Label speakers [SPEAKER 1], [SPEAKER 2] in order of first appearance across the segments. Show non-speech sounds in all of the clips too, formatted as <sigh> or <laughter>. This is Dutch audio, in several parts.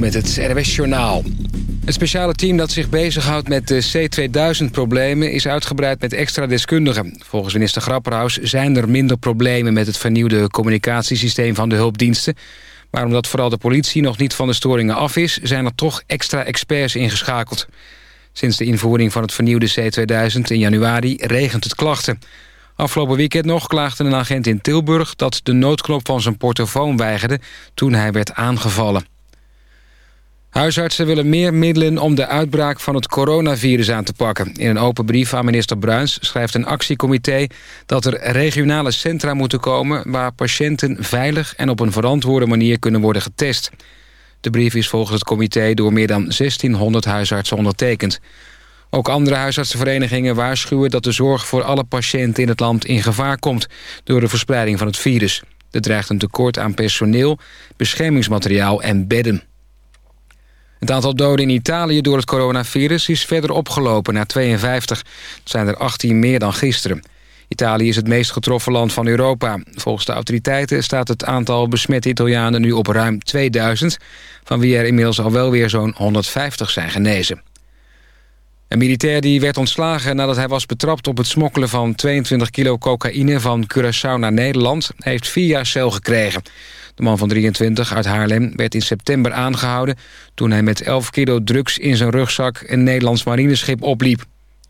[SPEAKER 1] Met het RWS Journaal. Het speciale team dat zich bezighoudt met de C2000-problemen... is uitgebreid met extra deskundigen. Volgens minister Grapperhaus zijn er minder problemen... met het vernieuwde communicatiesysteem van de hulpdiensten. Maar omdat vooral de politie nog niet van de storingen af is... zijn er toch extra experts ingeschakeld. Sinds de invoering van het vernieuwde C2000 in januari regent het klachten... Afgelopen weekend nog klaagde een agent in Tilburg... dat de noodknop van zijn portofoon weigerde toen hij werd aangevallen. Huisartsen willen meer middelen om de uitbraak van het coronavirus aan te pakken. In een open brief aan minister Bruins schrijft een actiecomité... dat er regionale centra moeten komen... waar patiënten veilig en op een verantwoorde manier kunnen worden getest. De brief is volgens het comité door meer dan 1600 huisartsen ondertekend. Ook andere huisartsenverenigingen waarschuwen dat de zorg voor alle patiënten in het land in gevaar komt door de verspreiding van het virus. Er dreigt een tekort aan personeel, beschermingsmateriaal en bedden. Het aantal doden in Italië door het coronavirus is verder opgelopen naar 52. Het zijn er 18 meer dan gisteren. Italië is het meest getroffen land van Europa. Volgens de autoriteiten staat het aantal besmette Italianen nu op ruim 2000... van wie er inmiddels al wel weer zo'n 150 zijn genezen. Een militair die werd ontslagen nadat hij was betrapt op het smokkelen van 22 kilo cocaïne van Curaçao naar Nederland, heeft vier jaar cel gekregen. De man van 23 uit Haarlem werd in september aangehouden toen hij met 11 kilo drugs in zijn rugzak een Nederlands marineschip opliep.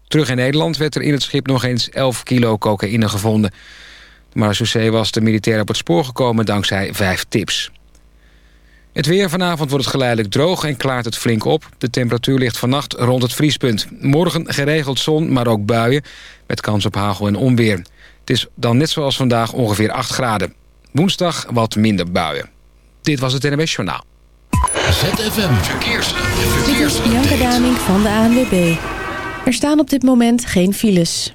[SPEAKER 1] Terug in Nederland werd er in het schip nog eens 11 kilo cocaïne gevonden. De marechaussee was de militair op het spoor gekomen dankzij vijf tips. Het weer vanavond wordt geleidelijk droog en klaart het flink op. De temperatuur ligt vannacht rond het vriespunt. Morgen geregeld zon, maar ook buien, met kans op hagel en onweer. Het is dan net zoals vandaag ongeveer 8 graden. Woensdag wat minder buien. Dit was het NWS Journaal.
[SPEAKER 2] ZFM Verkeers. Verkeers.
[SPEAKER 3] Dit is Bianca Daming van de ANWB. Er staan op dit moment geen files.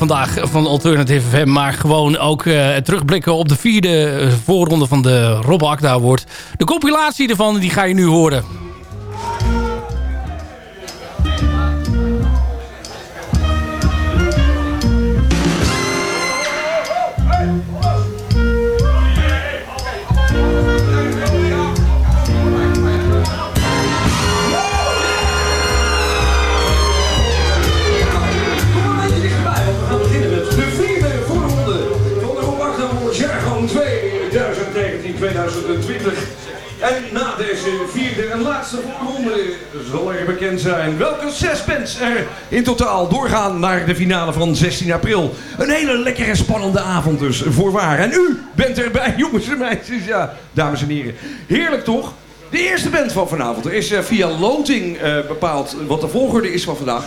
[SPEAKER 4] Vandaag van Alternative FM, maar gewoon ook uh, terugblikken op de vierde uh, voorronde van de Rob Akda Award. De compilatie ervan die ga je nu horen.
[SPEAKER 5] In totaal doorgaan naar de finale van 16 april. Een hele lekkere spannende avond dus, voorwaar. En u bent erbij, <laughs> jongens en meisjes, ja, dames en heren. Heerlijk toch? De eerste band van vanavond. Er is uh, via loting uh, bepaald wat de volgorde is van vandaag.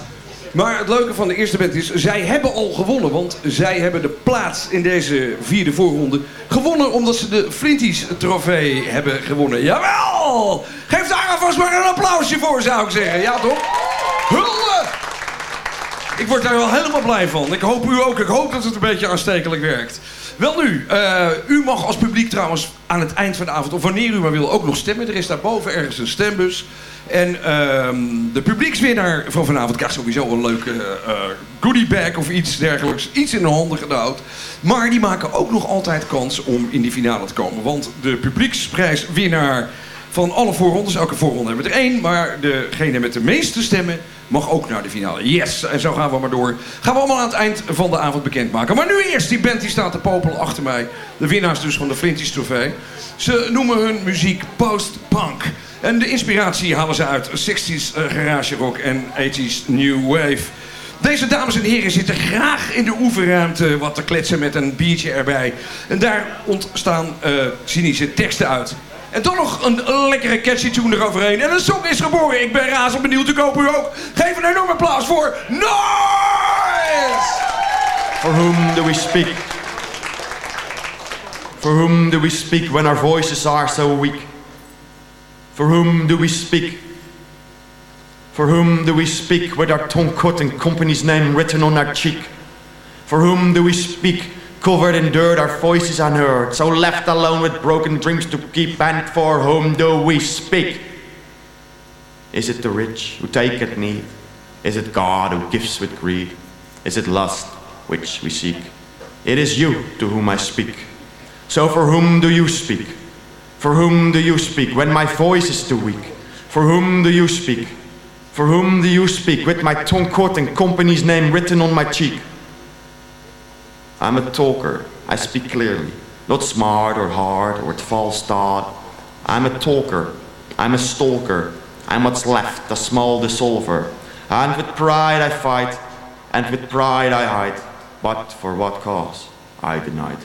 [SPEAKER 5] Maar het leuke van de eerste band is, zij hebben al gewonnen. Want zij hebben de plaats in deze vierde voorronde gewonnen omdat ze de Flinties trofee hebben gewonnen. Jawel! Geef daar alvast maar een applausje voor, zou ik zeggen. Ja, toch? Hulde! Ik word daar wel helemaal blij van. Ik hoop u ook. Ik hoop dat het een beetje aanstekelijk werkt. Wel nu, uh, u mag als publiek trouwens aan het eind van de avond, of wanneer u maar wil, ook nog stemmen. Er is daarboven ergens een stembus. En uh, de publiekswinnaar van vanavond krijgt sowieso een leuke uh, goodie bag of iets dergelijks. Iets in de handen gedouwd. Maar die maken ook nog altijd kans om in die finale te komen. Want de publieksprijswinnaar van alle voorrondes, elke voorronde hebben we er één. Maar degene met de meeste stemmen mag ook naar de finale. Yes, en zo gaan we maar door. Gaan we allemaal aan het eind van de avond bekendmaken. Maar nu eerst, die band die staat te popelen achter mij. De winnaars dus van de Flinties trofee. Ze noemen hun muziek post-punk. En de inspiratie halen ze uit 60s garage rock en 80s new wave. Deze dames en heren zitten graag in de oefenruimte wat te kletsen met een biertje erbij. En daar ontstaan uh, cynische teksten uit. En toch nog een lekkere catchy tune eroverheen. En een song is geboren. Ik ben razend benieuwd. Ik hoop u ook. Geef een enorm applaus voor Noise!
[SPEAKER 6] For whom do we speak? For whom do we speak when our voices are so weak? For whom do we speak? For whom do we speak with our tongue cut and company's name written on our cheek? For whom do we speak covered in dirt, our voices unheard, so left alone with broken dreams to keep, and for whom do we speak? Is it the rich who take at need? Is it God who gives with greed? Is it lust which we seek? It is you to whom I speak. So for whom do you speak? For whom do you speak when my voice is too weak? For whom do you speak? For whom do you speak with my tongue caught and company's name written on my cheek? I'm a talker. I speak clearly, not smart or hard or with false thought. I'm a talker. I'm a stalker. I'm what's left, a small dissolver. And with pride I fight, and with pride I hide. But for what cause? I denied.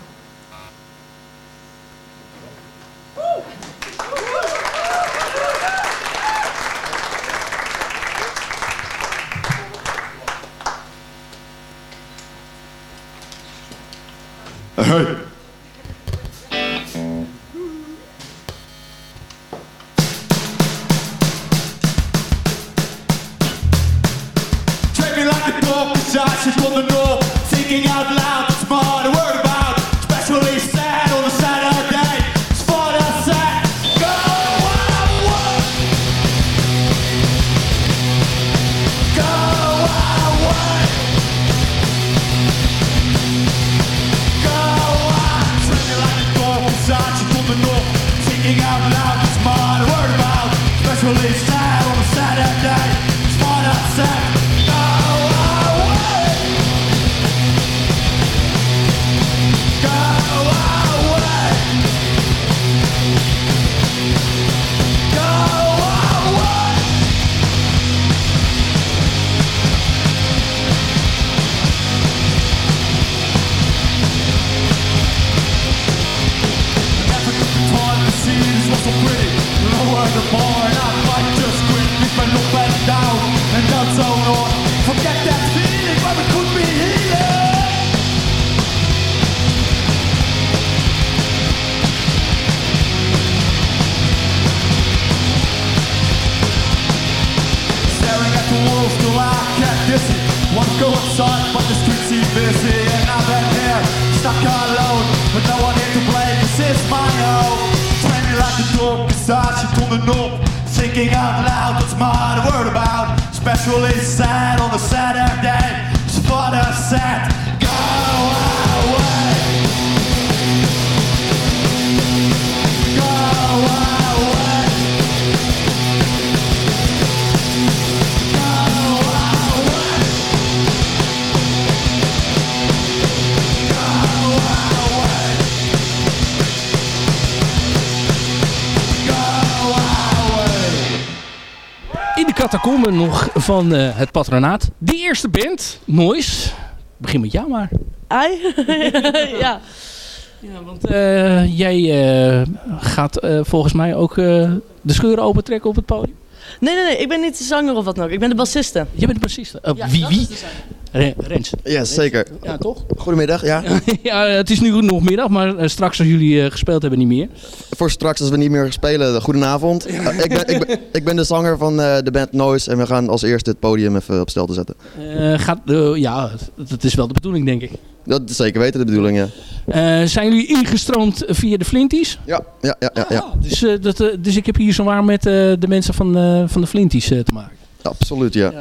[SPEAKER 4] Nog van eh, het patronaat. Die eerste band, Noise. Begin met jou maar.
[SPEAKER 7] Ai? <laughs> ja.
[SPEAKER 4] Ja, want eh, jij eh, gaat volgens mij ook de scheuren opentrekken op het podium.
[SPEAKER 7] Nee, nee, nee, ik ben niet de zanger of wat dan ook. Ik ben de bassiste.
[SPEAKER 4] Jij bent de bassiste.
[SPEAKER 7] Ja,
[SPEAKER 4] wie? wie? Rens.
[SPEAKER 8] Ja, zeker.
[SPEAKER 4] Ja, toch?
[SPEAKER 8] Goedemiddag, ja. <laughs>
[SPEAKER 4] ja, het is nu nog middag, maar eh, straks als jullie eh, gespeeld hebben niet meer.
[SPEAKER 8] Voor straks als we niet meer spelen, goedenavond. Eh, ik, ben, ik, ben, ik ben de zanger van de band Noise en we gaan als eerste het podium even op stel te zetten.
[SPEAKER 4] Gaat, ja, dat is wel de bedoeling denk ik.
[SPEAKER 8] Dat is zeker weten de bedoeling, ja.
[SPEAKER 4] Zijn jullie ingestroomd via de Flinties?
[SPEAKER 8] Ja, ja, ja, ja. ja.
[SPEAKER 4] Dus, dat, dus ik heb hier zowaar met de mensen van, van de Flinties te maken.
[SPEAKER 8] Absoluut, ja.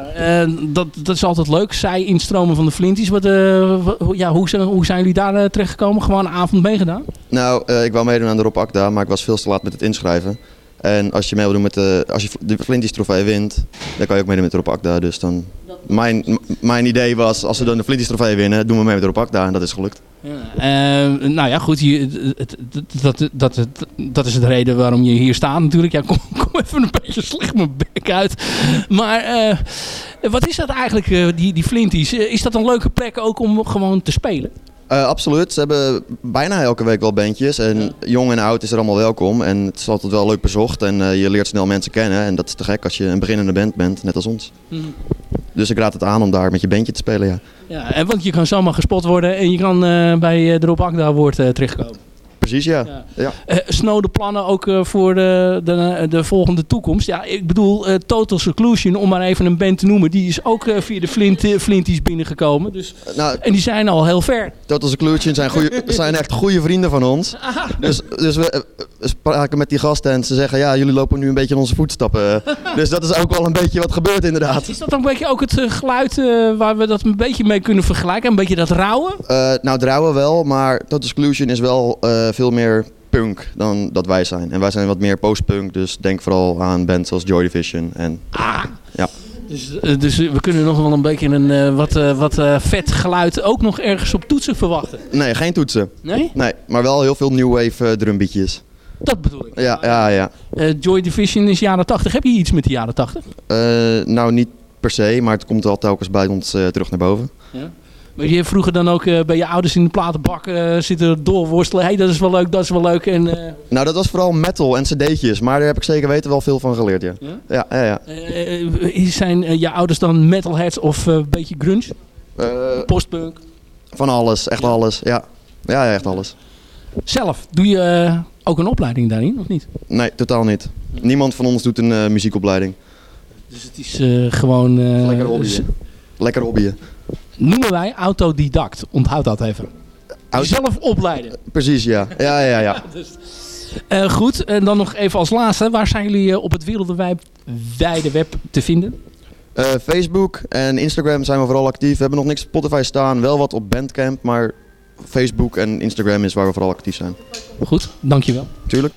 [SPEAKER 4] Dat, dat is altijd leuk. Zij instromen van de Flinties. Wat, eh, ja, hoe, zijn, hoe zijn jullie daar eh, terechtgekomen? Gewoon een avond meegedaan?
[SPEAKER 8] Nou, eh, ik wou meedoen aan de Rob Akda, maar ik was veel te laat met het inschrijven. En als je mee wil doen met de, als je de Flinties trofee wint, dan kan je ook meedoen met de Rob Akda. Dus dan, mijn, mijn idee was, als we dan de Flinties trofee winnen, doen we mee met Rob Akda. En dat is gelukt.
[SPEAKER 4] Eh, nou ja, goed. Het- dat, dat, dat, dat is de reden waarom je hier staat natuurlijk. Ja, kom, kom even een beetje slecht mijn bek uit. Maar eh, wat is dat eigenlijk, eh, die, die Flinties? Is dat een leuke plek ook om gewoon te spelen?
[SPEAKER 8] Eh, absoluut. Ze hebben bijna elke week wel bandjes. En jong en oud is er allemaal welkom. En het is altijd wel leuk bezocht. En eh, je leert snel mensen kennen. En dat is te gek als je een beginnende band bent, net als ons.
[SPEAKER 4] Mhm.
[SPEAKER 8] Dus ik raad het aan om daar met je bandje te spelen, ja.
[SPEAKER 4] Ja, en want je kan zomaar gespot worden en je kan eh, bij de Rob Akda woord eh, terechtkomen.
[SPEAKER 8] Precies, ja. ja.
[SPEAKER 4] Eh, snode plannen ook eh, voor de, de, de volgende toekomst. Ja, ik bedoel, eh, Total Seclusion, om maar even een band te noemen, die is ook via de Flint, Flinties binnengekomen. Dus,
[SPEAKER 8] Nou,
[SPEAKER 4] en die zijn al heel ver.
[SPEAKER 8] Total Seclusion zijn, goeie, <laughs> zijn echt goede vrienden van ons. Dus, dus we, we spraken met die gasten en ze zeggen, ja, jullie lopen nu een beetje in onze voetstappen. <laughs> dus dat is ook wel een beetje wat gebeurt inderdaad.
[SPEAKER 4] Is dat een beetje ook het geluid waar we dat een beetje mee kunnen vergelijken? Een beetje dat rauwe?
[SPEAKER 8] Eh, nou, Drouwen wel, maar Total Seclusion is wel veel meer punk dan dat wij zijn. En wij zijn wat meer postpunk, dus denk vooral aan bands als Joy Division. En, ja.
[SPEAKER 4] Dus, eh, dus we kunnen nog wel een beetje een eh, wat, eh, wat vet geluid ook nog ergens op toetsen verwachten.
[SPEAKER 8] Nee, geen toetsen.
[SPEAKER 4] Nee?
[SPEAKER 8] Nee, maar wel heel veel new wave drumbeatjes.
[SPEAKER 4] Dat bedoel ik.
[SPEAKER 8] Ja, ja, ja.
[SPEAKER 4] Joy Division is jaren 80. Heb je iets met de jaren 80?
[SPEAKER 8] Eh, nou, niet per se, maar het komt wel telkens bij ons terug naar boven.
[SPEAKER 4] Ja. Maar je vroeger dan ook eh, bij je ouders in de platenbak eh, zitten doorworstelen. Hé, hey, dat is wel leuk, dat is wel leuk. En, eh,
[SPEAKER 8] Nou, dat was vooral metal en cd'tjes, maar daar heb ik zeker weten wel veel van geleerd, ja.
[SPEAKER 4] Ja?
[SPEAKER 8] Ja, ja, ja.
[SPEAKER 4] zijn je ouders dan metalheads of een beetje grunge? Postpunk?
[SPEAKER 8] van alles, echt alles, ja. Ja, ja, echt alles.
[SPEAKER 4] Zelf, doe je ook een opleiding daarin, of niet?
[SPEAKER 8] Nee, totaal niet. Niemand van ons doet een muziekopleiding.
[SPEAKER 4] Dus het is gewoon...
[SPEAKER 8] Lekker hobbyen. Lekker hobbyen.
[SPEAKER 4] Noemen wij autodidact. Onthoud dat even. Zelf opleiden.
[SPEAKER 8] Precies, ja. Ja, ja, ja. <laughs>
[SPEAKER 4] Eh, goed, en dan nog even als laatste. Waar zijn jullie eh, op het wereldwijde web te vinden?
[SPEAKER 8] Eh, Facebook en Instagram zijn we vooral actief. We hebben nog niks op Spotify staan, wel wat op Bandcamp, maar Facebook en Instagram is waar we vooral actief zijn.
[SPEAKER 4] Goed, dankjewel.
[SPEAKER 8] Tuurlijk.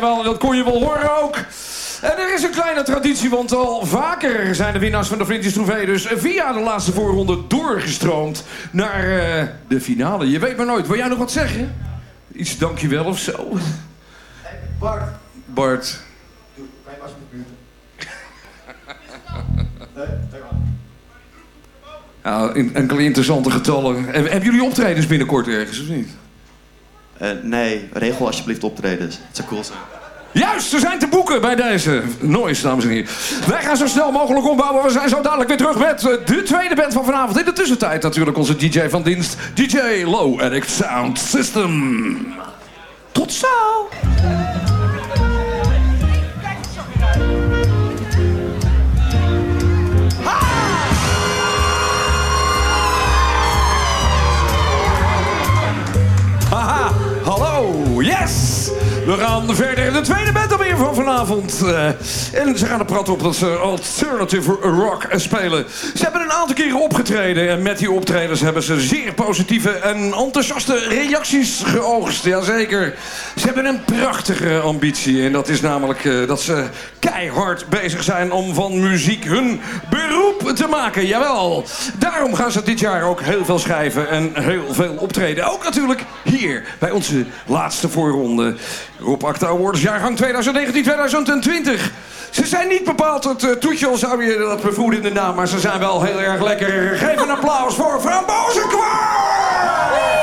[SPEAKER 5] Dat kon je wel horen ook. En er is een kleine traditie, want al vaker zijn de winnaars van de Flinties trofee... dus via de laatste voorronde doorgestroomd naar eh, de finale. Je weet maar nooit. Wil jij nog wat zeggen? Iets dankjewel of zo?
[SPEAKER 9] Bart.
[SPEAKER 5] Bart.
[SPEAKER 9] Kan je alsjeblieft muten?
[SPEAKER 5] Ja, in- enkele interessante getallen. Heb- Hebben jullie optredens binnenkort ergens, of niet?
[SPEAKER 10] Eh, nee, regel alsjeblieft optredens. Het zou cool zijn.
[SPEAKER 5] Juist, er zijn te boeken bij deze. Noise, dames en heren. Wij gaan zo snel mogelijk ombouwen. We zijn zo dadelijk weer terug met eh, de tweede band van vanavond. In de tussentijd natuurlijk onze DJ van dienst. DJ Low Addict Sound System. Tot zo! Vanavond. Eh, en ze gaan er praten op dat ze alternative rock spelen. Ze hebben aantal keren opgetreden. En met die optredens hebben ze zeer positieve en enthousiaste reacties geoogst. Jazeker. Ze hebben een prachtige ambitie. En dat is namelijk eh, dat ze keihard bezig zijn om van muziek hun beroep te maken. Jawel. Daarom gaan ze dit jaar ook heel veel schrijven en heel veel optreden. Ook natuurlijk hier bij onze laatste voorronde. Rob Acta Awards jaargang 2019-2020. Ze zijn niet bepaald het uh, toetje, al zou je dat bevoeden in de naam, maar ze zijn wel heel erg lekker. Geef een applaus voor Frambozenkwaar!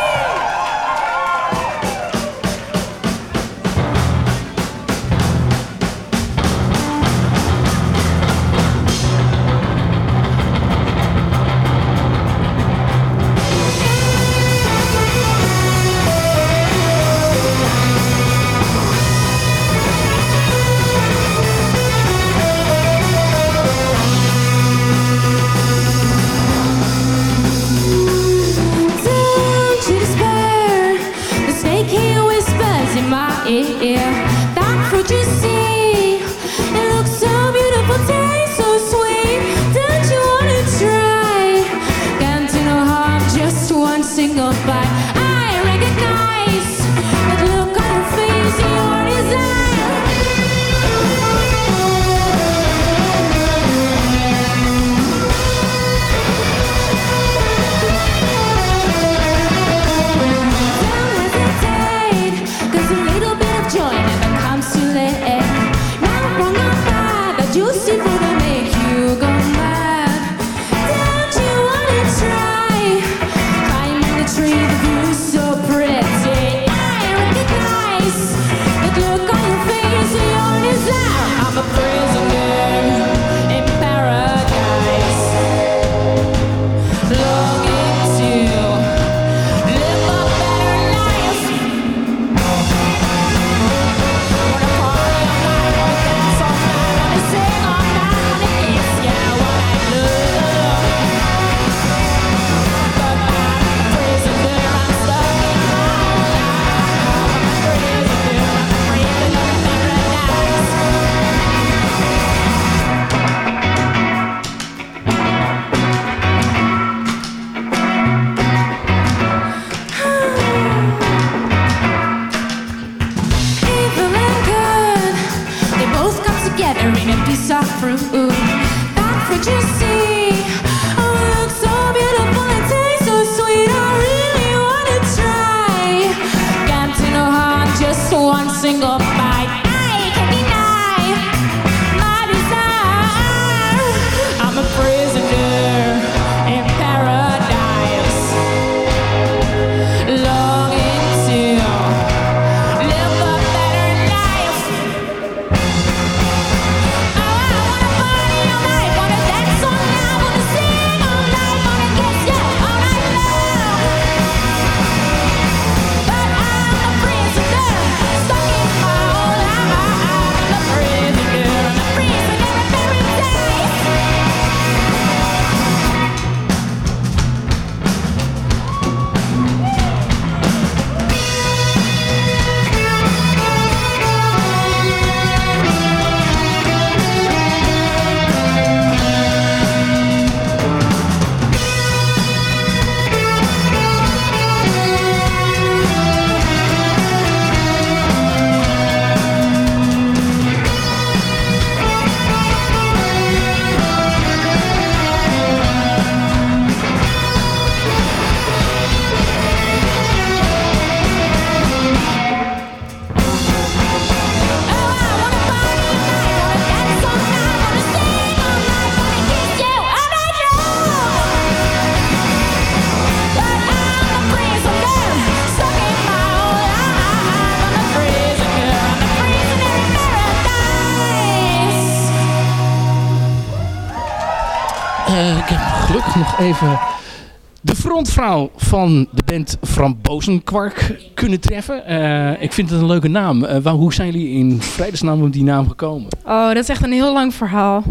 [SPEAKER 4] Frontvrouw van de band Frambozenkwark kunnen treffen. Eh, ik vind het een leuke naam. Eh, waar, hoe zijn jullie in vredesnaam op die naam gekomen?
[SPEAKER 11] Oh, dat is echt een heel lang verhaal.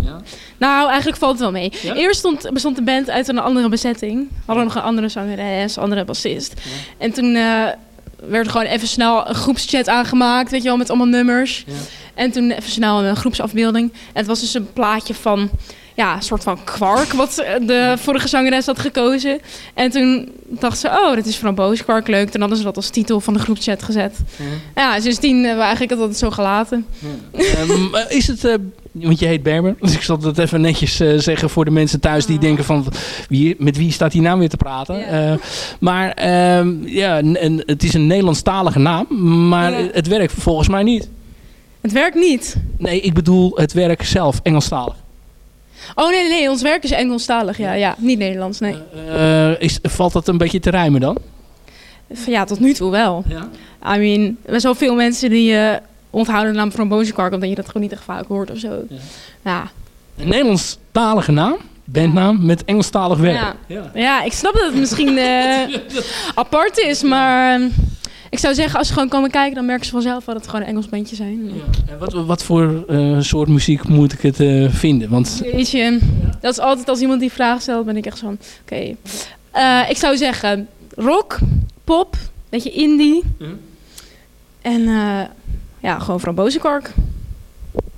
[SPEAKER 11] Nou, eigenlijk valt het wel mee. Eerst stond, bestond de band uit een andere bezetting. We hadden nog een andere zangeres, andere bassist. En toen eh, werd er gewoon even snel een groepschat aangemaakt, weet je wel, met allemaal nummers. En toen even snel een groepsafbeelding. En het was dus een plaatje van, ja, een soort van kwark, wat de vorige zangeres had gekozen. En toen dacht ze, oh, dit is frambozenkwark, leuk. Toen hadden ze dat als titel van de groepschat gezet. Ja, sindsdien hebben we eigenlijk het altijd zo gelaten.
[SPEAKER 4] Ehm, <laughs> eh, is het, eh, want je heet Berber, <laughs> dus ik zal dat even netjes eh, zeggen voor de mensen thuis die denken van wie, met wie staat die naam weer te praten. Maar ehm, ja, en, en het is een Nederlandstalige naam, maar het werkt volgens mij niet.
[SPEAKER 11] Het werkt niet?
[SPEAKER 4] Nee, ik bedoel het werk zelf, Engelstalig.
[SPEAKER 11] Oh nee, nee, ons werk is Engelstalig, ja, ja. Niet Nederlands, nee.
[SPEAKER 4] Eh, is, valt dat een beetje te rijmen dan?
[SPEAKER 11] Ja, tot nu toe wel. I mean, er zijn zoveel mensen die eh, onthouden de naam frambozenkwark, omdat je dat gewoon niet echt vaak hoort of zo. Ja.
[SPEAKER 4] Een Nederlandstalige naam, bandnaam, met Engelstalig werk.
[SPEAKER 11] Ja. Ja. ik snap dat het misschien eh, <laughs> apart is, maar eh, ik zou zeggen, als ze gewoon komen kijken, dan merken ze vanzelf dat het gewoon een Engels bandje zijn.
[SPEAKER 4] En wat, wat voor eh, soort muziek moet ik het eh, vinden? Want
[SPEAKER 11] Weet je, dat is altijd als iemand die vraag stelt, ben ik echt zo van, oké. Eh, ik zou zeggen, rock, pop, beetje indie. En eh, ja, gewoon frambozenkwark.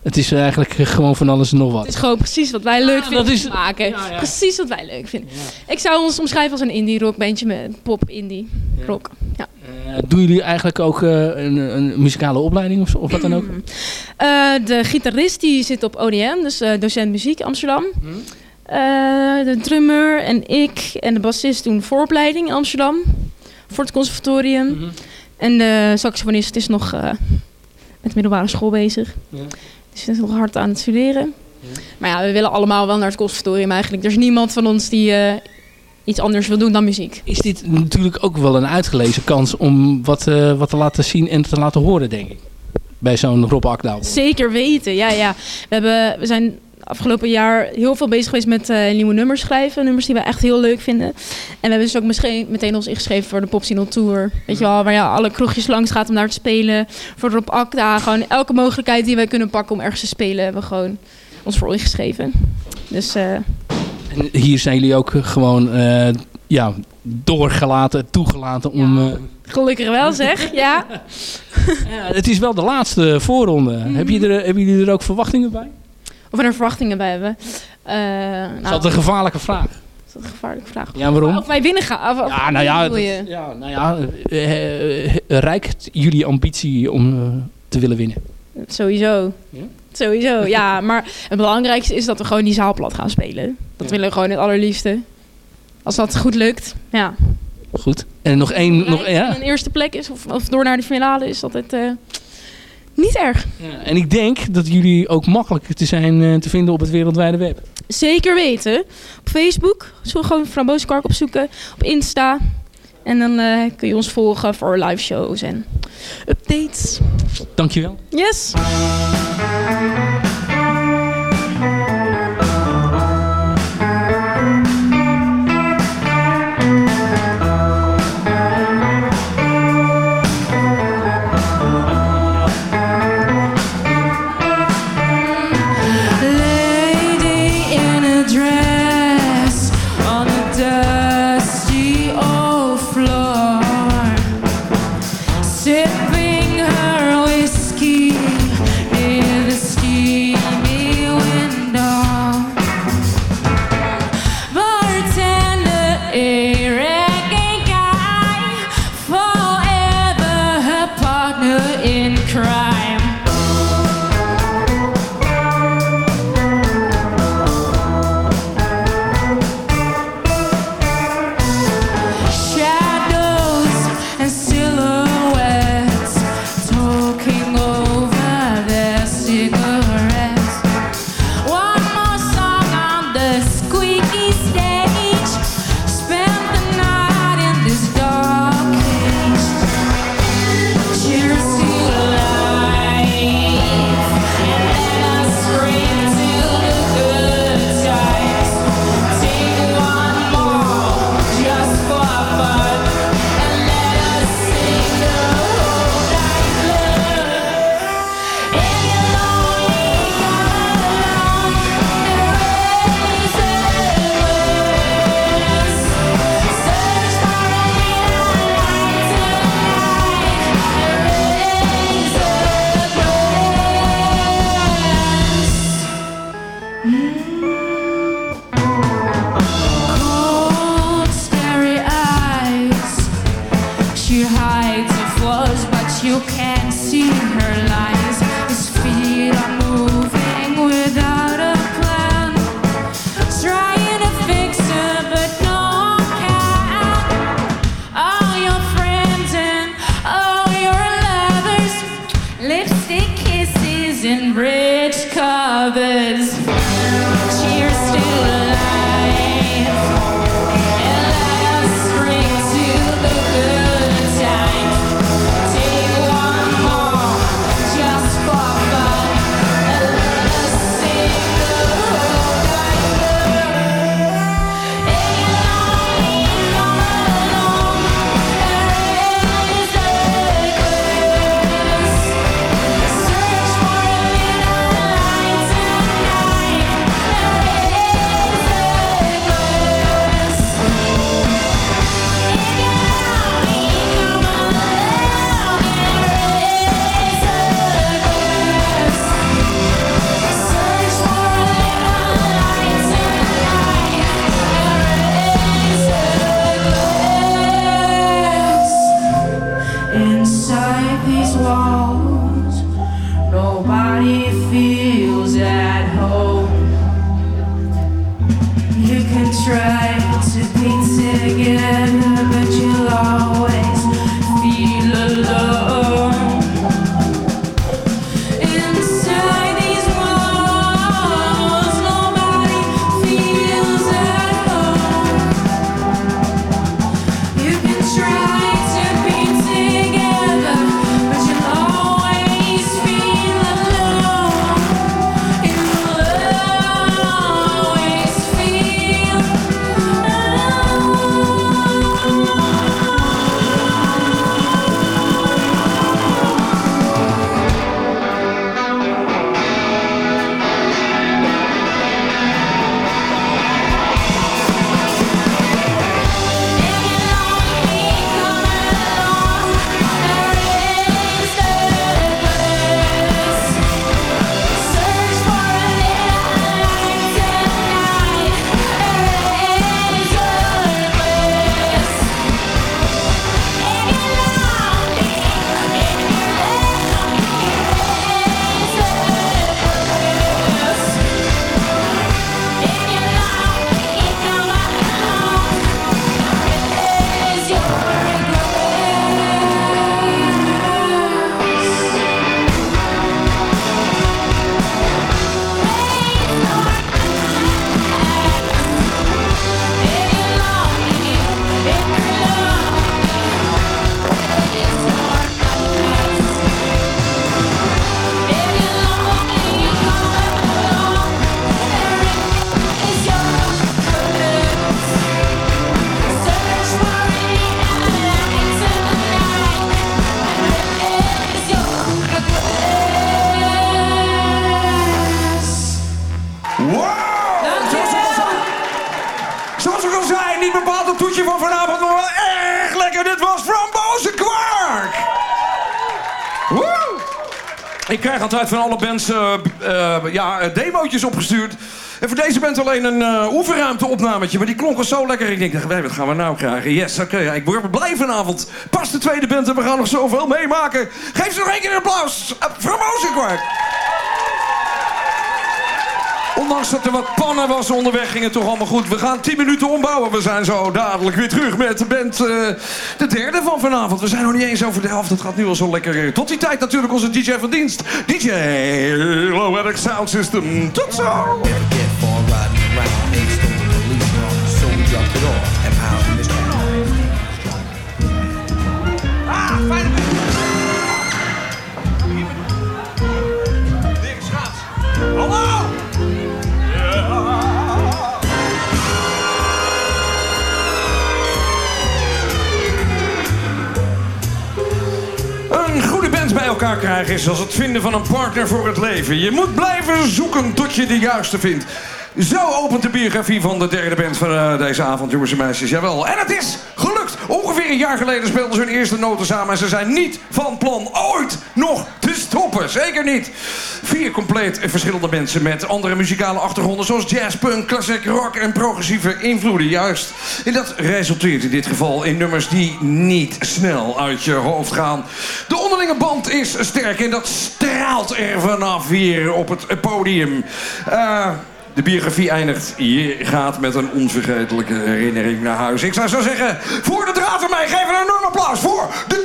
[SPEAKER 4] Het is eigenlijk gewoon van alles en nog wat.
[SPEAKER 11] Het is gewoon precies wat wij leuk vinden
[SPEAKER 4] dat is-
[SPEAKER 11] te maken. Precies wat wij leuk vinden. Ik zou ons omschrijven als een indie rockbandje met pop indie rock. Ja.
[SPEAKER 4] Eh, doen jullie eigenlijk ook eh, een, een muzikale opleiding of, zo- of wat dan ook?
[SPEAKER 11] Eh, de gitarist die zit op ODM, dus eh, docent muziek Amsterdam. Eh, de drummer en ik en de bassist doen vooropleiding in Amsterdam voor het conservatorium. En de saxofonist is nog eh, met middelbare school bezig. Dus is nog hard aan het studeren. Maar ja, we willen allemaal wel naar het conservatorium eigenlijk. Er is niemand van ons die eh, iets anders wil doen dan muziek.
[SPEAKER 4] Is dit natuurlijk ook wel een uitgelezen kans om wat, eh, wat te laten zien en te laten horen, denk ik. Bij zo'n Rob Akda.
[SPEAKER 11] Zeker weten, ja, ja. We, hebben, we zijn afgelopen jaar heel veel bezig geweest met eh, nieuwe nummers schrijven. Nummers die we echt heel leuk vinden. En we hebben dus ook misschien meteen ons ingeschreven voor de Popsingle Tour. Weet je wel, waar je alle kroegjes langs gaat om daar te spelen. Voor Rob Akda, gewoon elke mogelijkheid die wij kunnen pakken om ergens te spelen, hebben we gewoon ons voor ingeschreven. Dus eh,
[SPEAKER 4] En hier zijn jullie ook gewoon eh, ja, doorgelaten, toegelaten om...
[SPEAKER 11] gelukkig wel zeg, <laughs> ja.
[SPEAKER 4] ja, het is wel de laatste voorronde. Heb je er, hebben jullie er ook verwachtingen bij?
[SPEAKER 11] Of we er verwachtingen bij hebben. Nou,
[SPEAKER 4] is dat een gevaarlijke vraag?
[SPEAKER 11] is dat een gevaarlijke vraag?
[SPEAKER 4] Ja, waarom?
[SPEAKER 11] Of wij winnen gaan. Of,
[SPEAKER 4] Ja, nou ja, dat- ja, nou ja, eh, eh, reikt jullie ambitie om te willen winnen?
[SPEAKER 11] Sowieso. Sowieso, ja. <laughs> Maar het belangrijkste is dat we gewoon die zaal plat gaan spelen. Dat willen we gewoon het allerliefste. Als dat goed lukt, ja.
[SPEAKER 4] Goed. En nog één... Nog, ja.
[SPEAKER 11] Een eerste plek is, of, of door naar de finale, is altijd eh, niet erg.
[SPEAKER 4] Ja, En ik denk dat jullie ook makkelijk te zijn eh, te vinden op het wereldwijde web.
[SPEAKER 11] Zeker weten. Op Facebook, zo gewoon Frambozenkwark opzoeken. Op Insta. En dan eh, kun je ons volgen voor live shows en updates.
[SPEAKER 4] Dankjewel.
[SPEAKER 11] Yes!
[SPEAKER 5] Van alle bands eh, ja, eh, demootjes opgestuurd. En voor deze band alleen een eh oefenruimte-opnametje. Maar die klonken zo lekker. Ik denk, "Wij, wat gaan we nou krijgen? Yes, oké. ik word blij vanavond. Pas de tweede band en we gaan nog zoveel meemaken. Geef ze nog één keer een applaus. Uh, kwark! Ondanks dat er wat pannen was onderweg, ging het toch allemaal goed. We gaan 10 minuten ombouwen. We zijn zo dadelijk weer terug met de band. eh, de derde van vanavond. We zijn nog niet eens over de helft. Het gaat nu al zo lekker. eh, Tot die tijd natuurlijk onze DJ van dienst. DJ Low Sound System. Tot zo! Krijgen is als het vinden van een partner voor het leven. Je moet blijven zoeken tot je de juiste vindt. Zo opent de biografie van de derde band van eh, deze avond, jongens en meisjes. Jawel. En het is gelukt. Een jaar geleden speelden ze hun eerste noten samen. En ze zijn niet van plan ooit nog te stoppen. Zeker niet. Vier compleet verschillende mensen met andere muzikale achtergronden... zoals jazz, punk, classic rock en progressieve invloeden. Juist. En dat resulteert in dit geval in nummers die niet snel uit je hoofd gaan. De onderlinge band is sterk en dat straalt er vanaf hier op het podium. Eh... De biografie eindigt. Je gaat met een onvergetelijke herinnering naar huis. Ik zou zo zeggen, voor de draad van mij, geef een enorm applaus voor de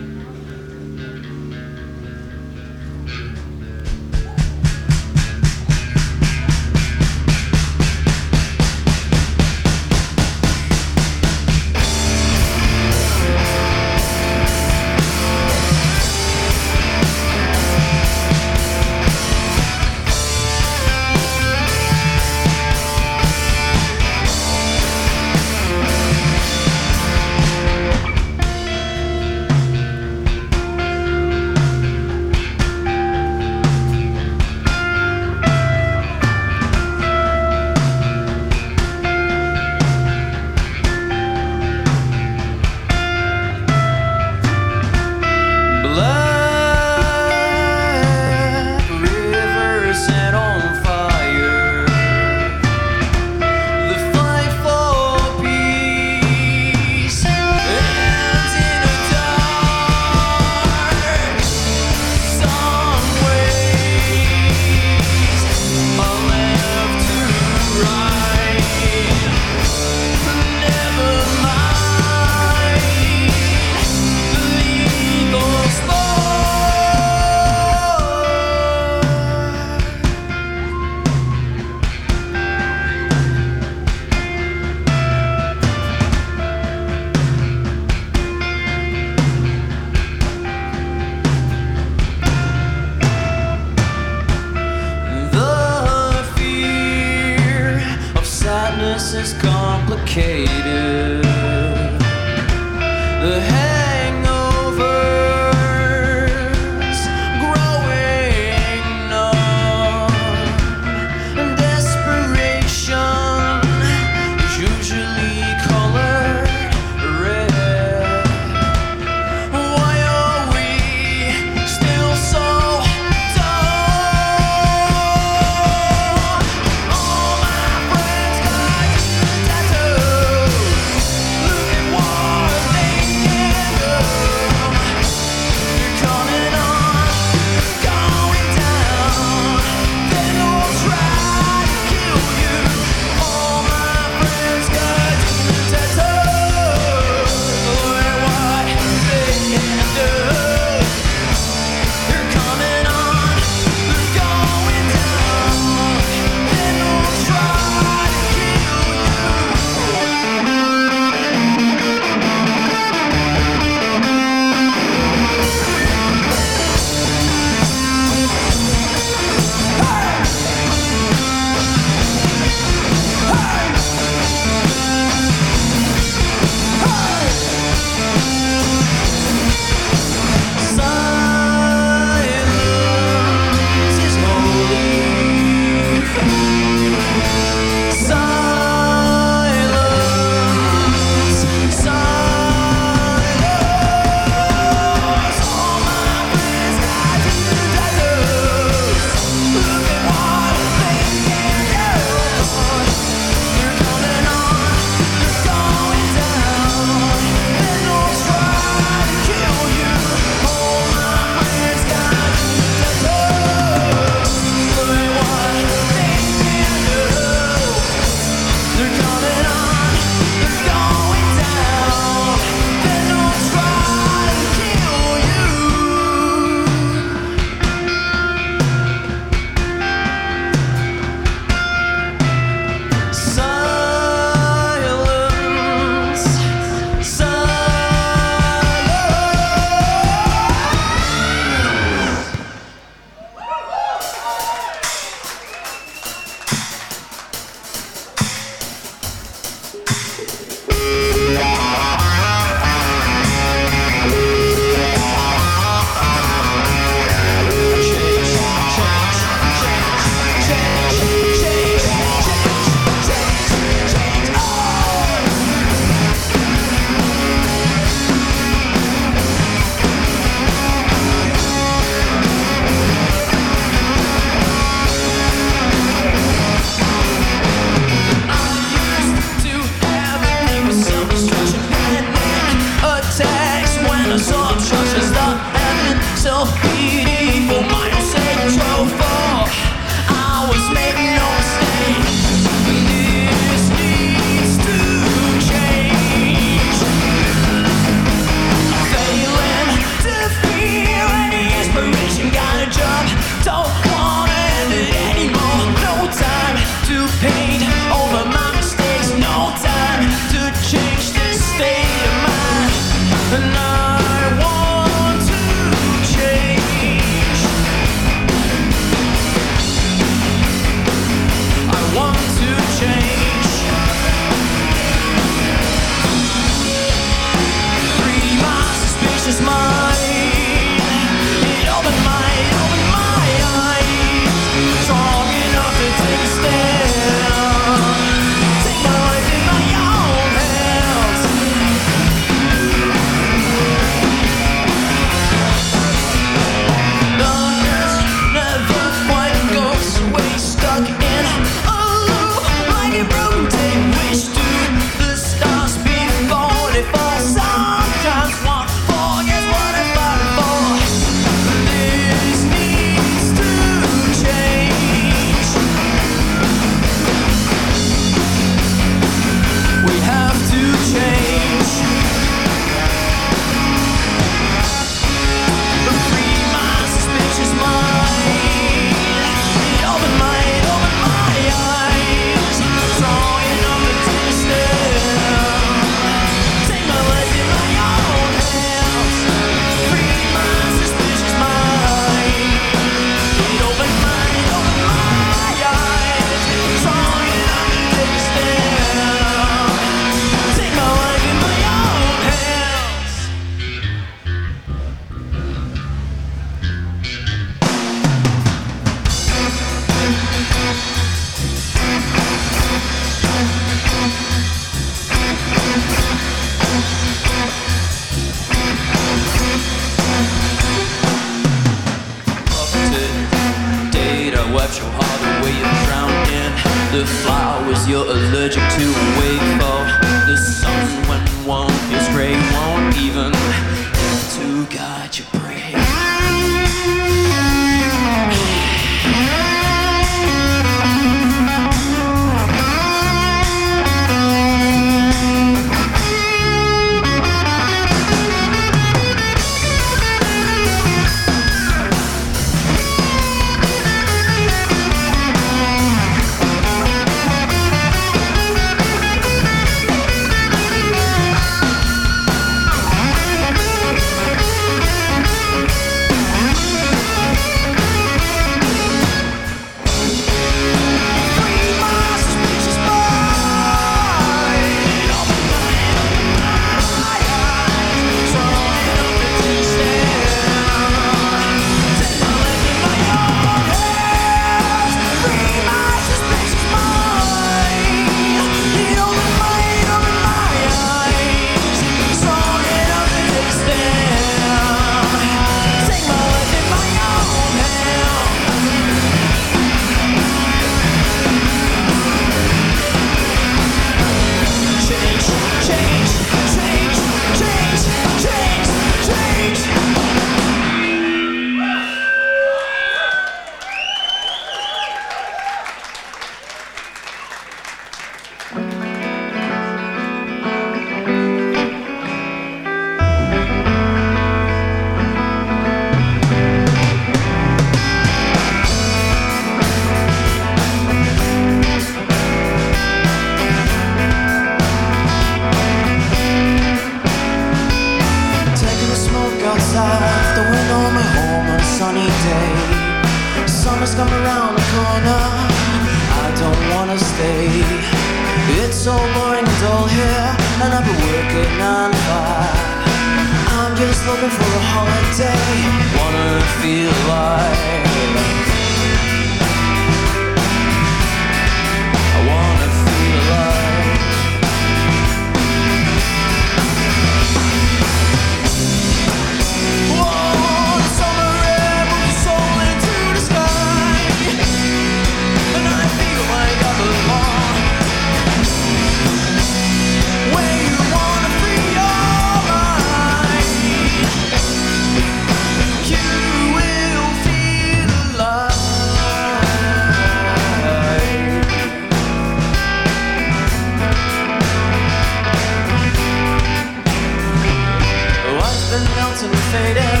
[SPEAKER 9] fading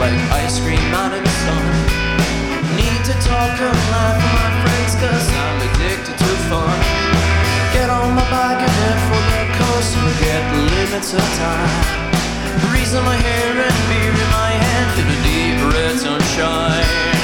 [SPEAKER 9] like ice cream on in the sun. Need to talk and laugh with my friends, cause I'm addicted to fun. Get on my bike and head for the coast, forget the limits of time. Breeze in my hair and beer in my hand, in the deep red sunshine.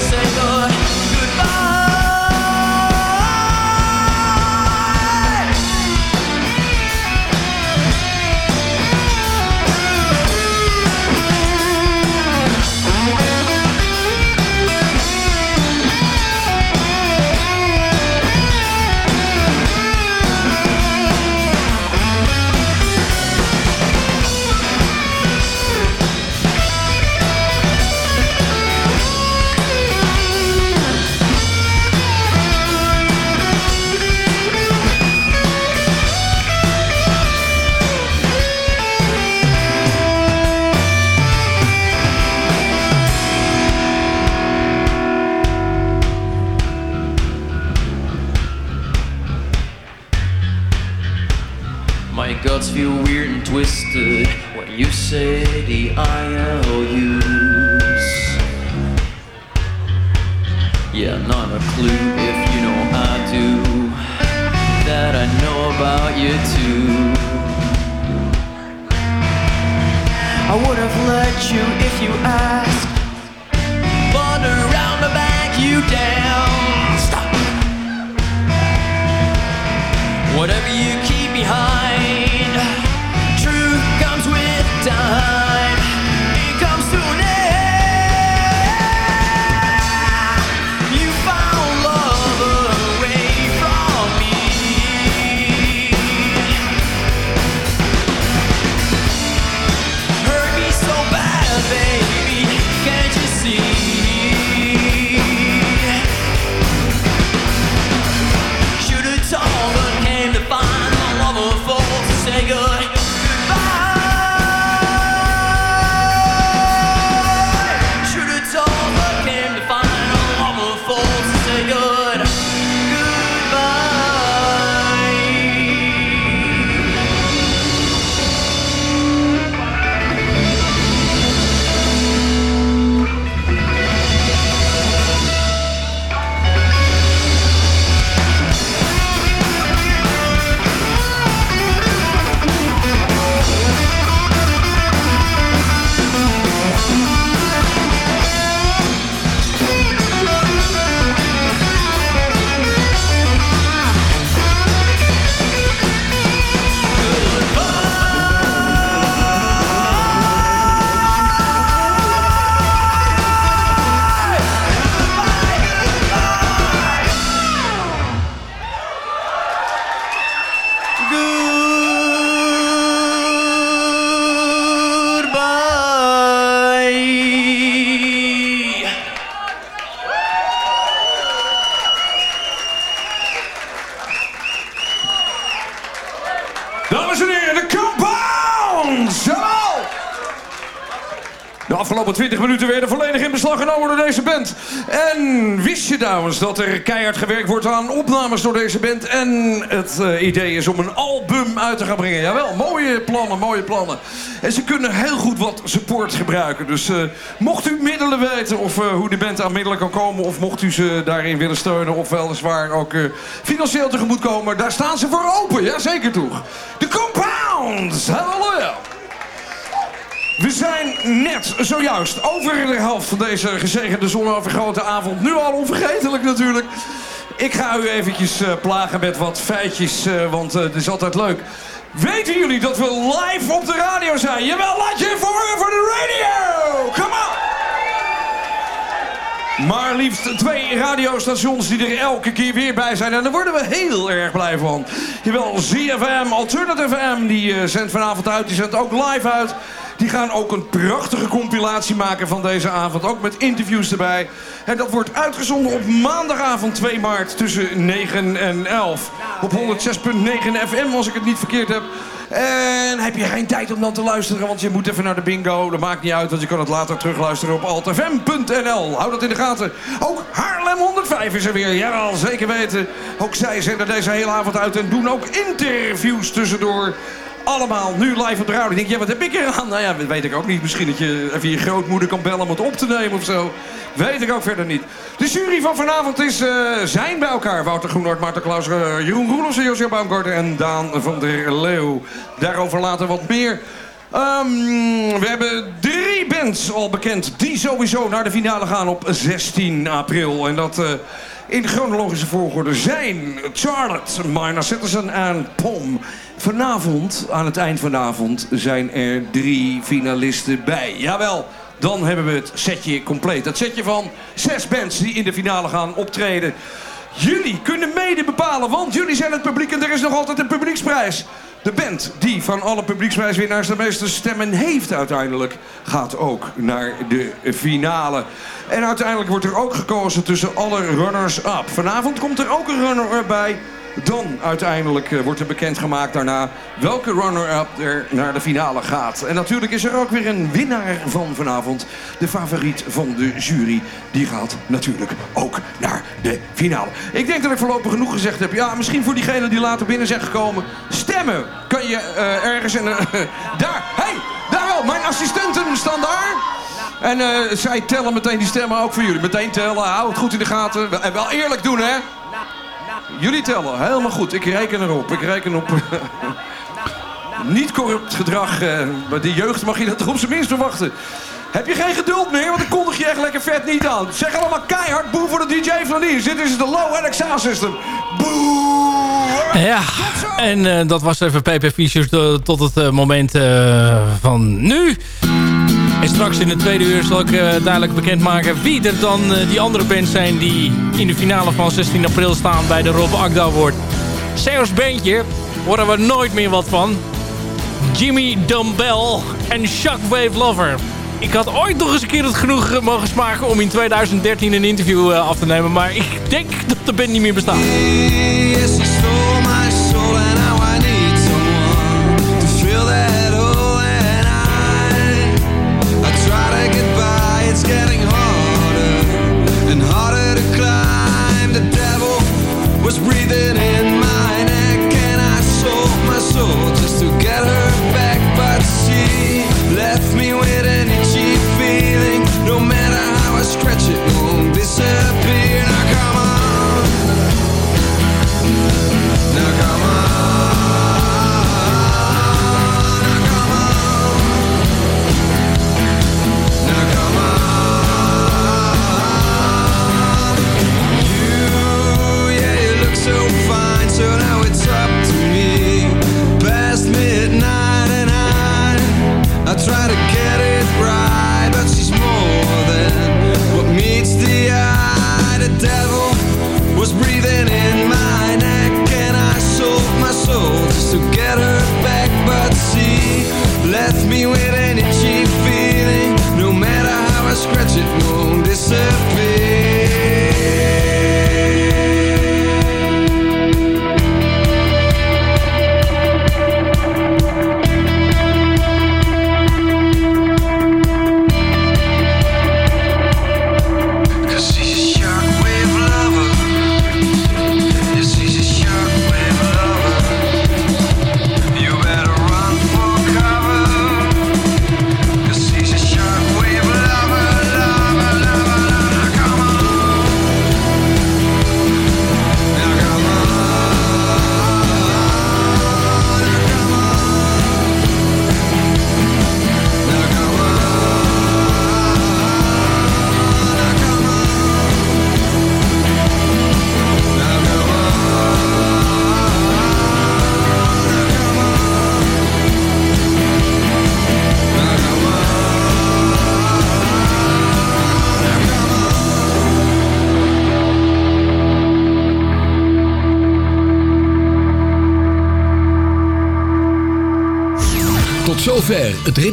[SPEAKER 9] say no
[SPEAKER 5] beslag genomen door deze band. En wist je dames dat er keihard gewerkt wordt aan opnames door deze band. En het eh, idee is om een album uit te gaan brengen. Jawel, mooie plannen, mooie plannen. En ze kunnen heel goed wat support gebruiken. Dus eh, mocht u middelen weten of eh, hoe de band aan middelen kan komen... of mocht u ze daarin willen steunen of weliswaar ook financieel tegemoet komen... daar staan ze voor open, ja zeker toch. De Compounds, halleluja. We zijn net zojuist over de helft van deze gezegende zonovergrote avond. Nu al onvergetelijk natuurlijk. Ik ga u eventjes eh, plagen met wat feitjes, eh, want eh, het is altijd leuk. Weten jullie dat we live op de radio zijn? Jawel, laat je voor de radio! Come on! Maar liefst twee radiostations die er elke keer weer bij zijn. En daar worden we heel erg blij van. Jawel, ZFM, Alternative M, die zendt vanavond uit. Die zendt ook live uit. Die gaan ook een prachtige compilatie maken van deze avond. Ook met interviews erbij. En dat wordt uitgezonden op maandagavond 2 maart tussen 9 en 11. Op 106.9 FM, als ik het niet verkeerd heb. En heb je geen tijd om dan te luisteren, want je moet even naar de bingo. Dat maakt niet uit, want je kan het later terugluisteren op altfm.nl. Hou dat in de gaten. Ook Haarlem 105 is er weer. Ja, zeker weten. Ook zij zenden deze hele avond uit en doen ook interviews tussendoor. Allemaal nu live op de radio. Ik denk, ja, wat heb ik eraan? Nou ja, weet ik ook niet. Misschien dat je even je grootmoeder kan bellen om het op te nemen of zo. Weet ik ook verder niet. De jury van vanavond is, eh, zijn bij elkaar. Wouter Groenhart, Marten Klaus, eh, Jeroen Roelofs, Josja Baumgarten en Daan van der Leeuw. Daarover later wat meer. Ehm, we hebben drie bands al bekend die sowieso naar de finale gaan op 16 april. En dat eh, in chronologische volgorde zijn Charlotte, Minor Citizen en Pom. Vanavond, aan het eind van de avond, zijn er drie finalisten bij. Jawel, dan hebben we het setje compleet. Het setje van zes bands die in de finale gaan optreden. Jullie kunnen mede bepalen, want jullie zijn het publiek en er is nog altijd een publieksprijs. De band die van alle publieksprijswinnaars de meeste stemmen heeft uiteindelijk... gaat ook naar de finale. En uiteindelijk wordt er ook gekozen tussen alle runners-up. Vanavond komt er ook een runner-up bij. Dan uiteindelijk eh, wordt er bekendgemaakt daarna welke runner-up er naar de finale gaat. En natuurlijk is er ook weer een winnaar van vanavond. De favoriet van de jury. Die gaat natuurlijk ook naar de finale. Ik denk dat ik voorlopig genoeg gezegd heb. Ja, misschien voor diegenen die later binnen zijn gekomen. Stemmen kan je eh, ergens in... eh, <laughs> daar, hey, daar wel. Mijn assistenten staan daar. En zij tellen meteen die stemmen ook voor jullie. Meteen tellen, hou het goed in de gaten. En wel eerlijk doen, hè? Jullie tellen, helemaal goed. Ik reken erop. Ik reken op... niet corrupt gedrag. eh, bij de jeugd mag je dat toch op zijn minst verwachten. Heb je geen geduld meer? Want dan kondig je echt lekker vet niet aan. Zeg allemaal keihard boe voor de DJ van hier. Dit is de Low Sound System.
[SPEAKER 4] Ja, en eh, dat was even PP Features to- tot het eh, moment eh, van nu. En straks in het tweede uur zal ik eh, duidelijk bekendmaken wie er dan eh, die andere bands zijn die in de finale van 16 april staan bij de Rob Agda Award. Zeeuws bandje, horen we nooit meer wat van. Jimmy Dumbbell en Shockwave Lover. Ik had ooit nog eens een keer het genoeg mogen smaken om in 2013 een interview eh, af te nemen. Maar ik denk dat de band niet meer bestaat.